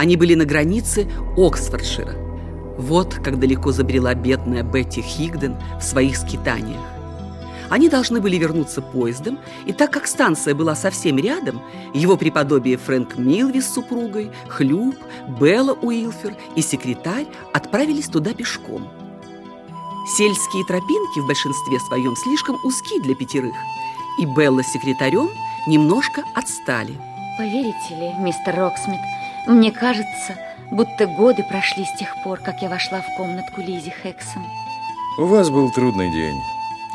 Они были на границе Оксфордшира. Вот как далеко забрела бедная Бетти Хигден в своих скитаниях. Они должны были вернуться поездом, и так как станция была совсем рядом, его преподобие Фрэнк Милви с супругой, Хлюп, Белла Уилфер и секретарь отправились туда пешком. Сельские тропинки в большинстве своем слишком узки для пятерых, и Белла с секретарем немножко отстали. Поверите ли, мистер Роксмит, мне кажется, будто годы прошли с тех пор, как я вошла в комнатку Лизи Хексом. У вас был трудный день.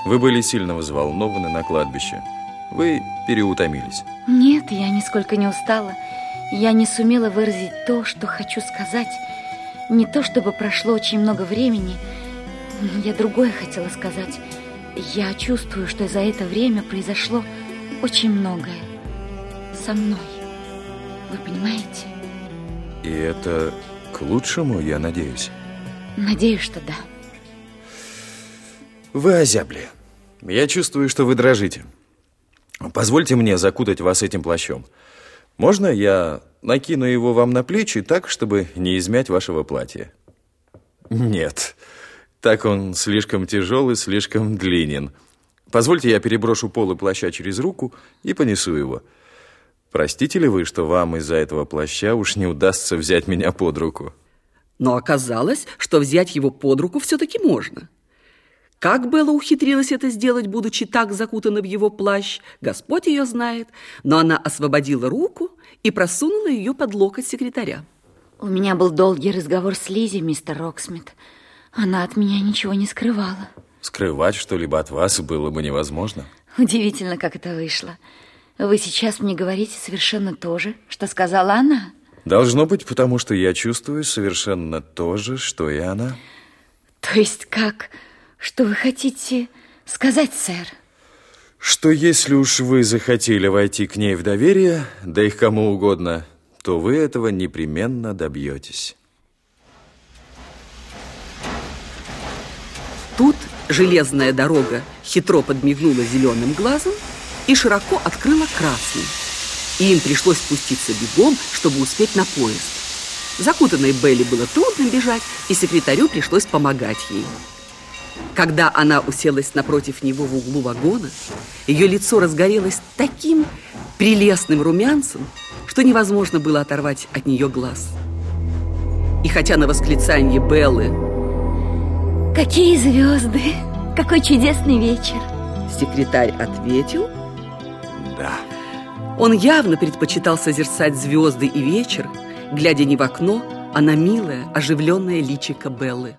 Вы были сильно взволнованы на кладбище. Вы переутомились. Нет, я нисколько не устала. Я не сумела выразить то, что хочу сказать. Не то, чтобы прошло очень много времени. Я другое хотела сказать. Я чувствую, что за это время произошло очень многое. Со мной. Вы понимаете? И это к лучшему, я надеюсь. Надеюсь, что да. Вы озябли. Я чувствую, что вы дрожите. Позвольте мне закутать вас этим плащом. Можно я накину его вам на плечи так, чтобы не измять вашего платья? Нет, так он слишком тяжелый, слишком длинен. Позвольте, я переброшу полы плаща через руку и понесу его. Простите ли вы, что вам из-за этого плаща уж не удастся взять меня под руку? Но оказалось, что взять его под руку все-таки можно. Как Белла ухитрилась это сделать, будучи так закутана в его плащ, Господь ее знает, но она освободила руку и просунула ее под локоть секретаря. У меня был долгий разговор с Лизи, мистер Роксмит. Она от меня ничего не скрывала. Скрывать что-либо от вас было бы невозможно. Удивительно, как это вышло. Вы сейчас мне говорите совершенно то же, что сказала она. Должно быть, потому что я чувствую совершенно то же, что и она. То есть как... Что вы хотите сказать, сэр? Что если уж вы захотели войти к ней в доверие, да и к кому угодно, то вы этого непременно добьетесь. Тут железная дорога хитро подмигнула зеленым глазом и широко открыла красный. И им пришлось спуститься бегом, чтобы успеть на поезд. Закутанной Белли было трудно бежать, и секретарю пришлось помогать ей. Когда она уселась напротив него в углу вагона, ее лицо разгорелось таким прелестным румянцем, что невозможно было оторвать от нее глаз. И хотя на восклицание Беллы «Какие звезды! Какой чудесный вечер!» Секретарь ответил «Да». Он явно предпочитал созерцать звезды и вечер, глядя не в окно, а на милое, оживленное личико Беллы.